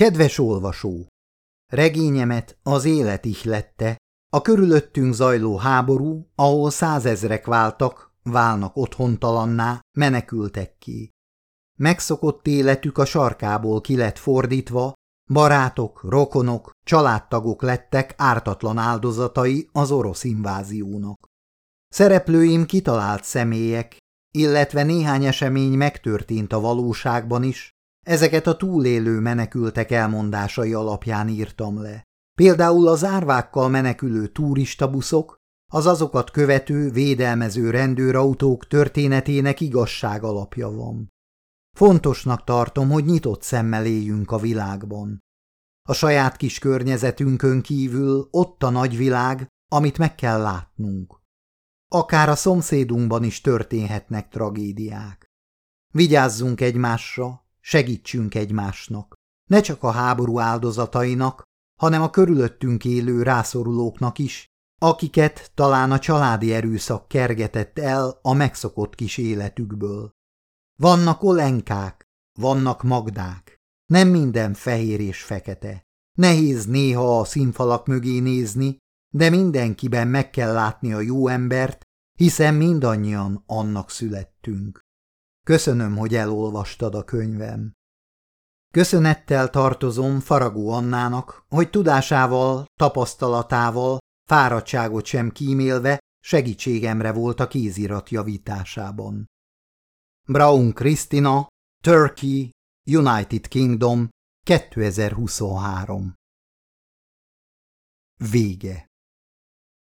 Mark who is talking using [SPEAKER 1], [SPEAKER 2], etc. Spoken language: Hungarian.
[SPEAKER 1] Kedves olvasó! Regényemet az élet ihlette, a körülöttünk zajló háború, ahol százezrek váltak, válnak otthontalanná, menekültek ki. Megszokott életük a sarkából ki lett fordítva, barátok, rokonok, családtagok lettek ártatlan áldozatai az orosz inváziónak. Szereplőim kitalált személyek, illetve néhány esemény megtörtént a valóságban is, ezeket a túlélő menekültek elmondásai alapján írtam le. Például az árvákkal menekülő turistabuszok, az azokat követő, védelmező rendőrautók történetének igazság alapja van. Fontosnak tartom, hogy nyitott szemmel éljünk a világban. A saját kis környezetünkön kívül ott a nagyvilág, amit meg kell látnunk. Akár a szomszédunkban is történhetnek tragédiák. Vigyázzunk egymásra, segítsünk egymásnak. Ne csak a háború áldozatainak, hanem a körülöttünk élő rászorulóknak is, akiket talán a családi erőszak kergetett el a megszokott kis életükből. Vannak olenkák, vannak magdák, nem minden fehér és fekete. Nehéz néha a színfalak mögé nézni, de mindenkiben meg kell látni a jó embert, hiszen mindannyian annak születtünk. Köszönöm, hogy elolvastad a könyvem. Köszönettel tartozom Faragó Annának, hogy tudásával, tapasztalatával, fáradtságot sem kímélve segítségemre volt a kézirat javításában. Brown Kristina, Turkey, United Kingdom, 2023 Vége